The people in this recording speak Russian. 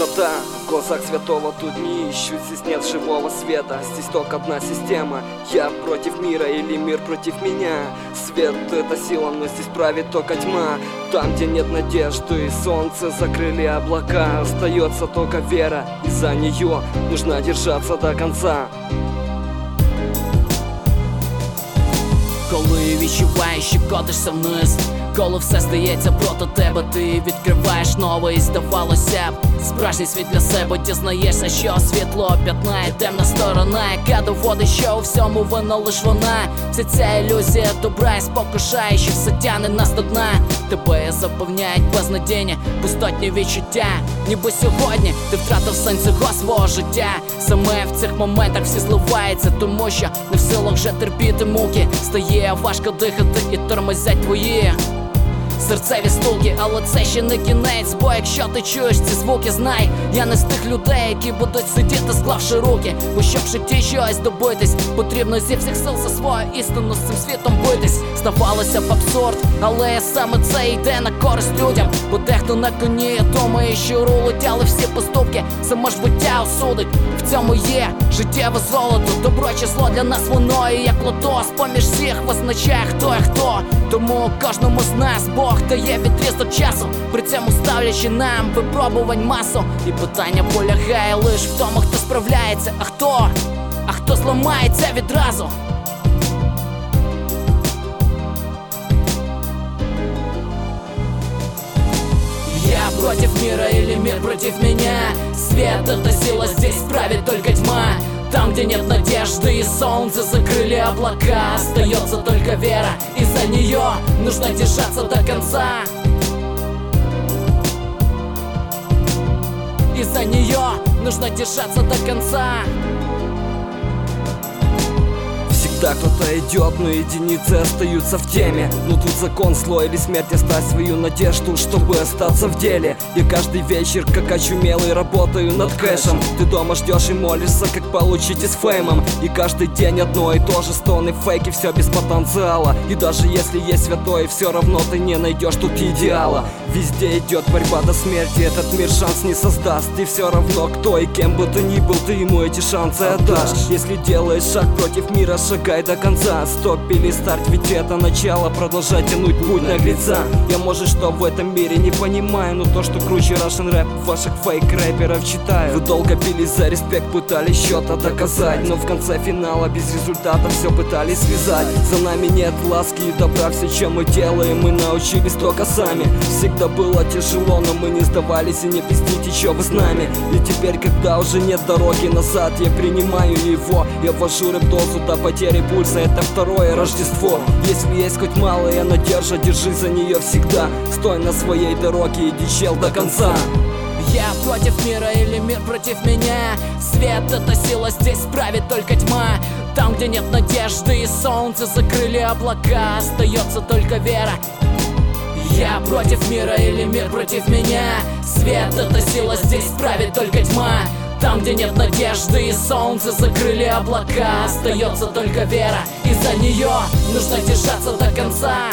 пустота глазах святого тут не ищут. Здесь нет живого света Здесь только одна система. Я против мира или мир против меня? Свет это сила, но здесь правит только тьма. Там, где нет надежды и солнце закрыли облака. Остается только вера И за нее нужно держаться до конца. Коли відчуваєш, що котишся вниз Коли все стається проти тебе, ти відкриваєш нове і здавалося б Справжній світ для себе дізнаєшся, що світло п'ятнає темна сторона, яка доводить, що у всьому вина лиш вона. Вся ця ілюзія добра і спокушає, що все тяне нас до дна. Тебе заповняють безнадійні, пустотні відчуття. Ніби сьогодні ти втратив сенс цього свого життя. Саме в цих моментах всі зливаються, тому що не в силах вже терпіти муки. Стає важко дихати і тормозять твої серцеві стуки, але це ще не кінець. Бо якщо ти чуєш ці звуки, знай, я не з тих людей, які будуть сидіти, склавши руки. Бо щоб в житті щось добитись, потрібно зі всіх сил за свою істину з цим світом битись. Здавалося б абсурд, але саме це йде на користь людям. Бо дехто на коні думає, що рулить, але всі поступки саме ж буття осудить. В цьому є життєве золото, добро чи зло для нас воно і як лото З-поміж всіх визначає хто є хто. Тому кожному з нас Бог дає відрізок часу, при цьому ставлячи нам випробувань масу. І питання полягає лиш в тому, хто справляється, а хто, а хто зламається відразу. Я против мира или мир против меня Свет это сила, здесь правит только тьма там, где нет надежды и солнце закрыли облака. Остается только вера, и за нее нужно держаться до конца. И за нее нужно держаться до конца Всегда кто-то идет, но единицы остаются в теме. Но тут закон слой или смерть оставь свою надежду, чтобы остаться в деле. Я каждый вечер, как очумелый, работаю над кэшем. Ты дома ждешь и молишься, как получить с феймом. И каждый день одно и то же, стоны фейки, все без потенциала. И даже если есть святой, все равно ты не найдешь тут идеала. Везде идет борьба до смерти, этот мир шанс не создаст. И все равно кто и кем бы ты ни был, ты ему эти шансы отдашь. Если делаешь шаг против мира, шагай до конца Стоп или старт, ведь это начало. Продолжай тянуть путь наглеца. Я может что в этом мире не понимаю Но то, что круче Russian рэп, ваших фейк-рэперов читаю. Вы долго бились за респект, пытались что-то доказать Но в конце финала без результата все пытались связать. За нами нет ласки и добра, все, чем мы делаем Мы научились только сами. Всегда было тяжело, но мы не сдавались и не пиздите, что вы с нами. И теперь, когда уже нет дороги назад, я принимаю его Я ввожу рэп-дозу до потери пульса, это второе Рождество. Если есть хоть малая надежда, держи за нее всегда. Стой на своей дороге, иди чел до конца. Я против мира или мир против меня? Свет это сила, здесь правит только тьма. Там, где нет надежды и солнце закрыли облака. Остается только вера. Я против мира или мир против меня? Свет это сила, здесь правит только тьма Там, где нет надежды и солнце закрыли облака. Остается только вера, и за нее нужно держаться до конца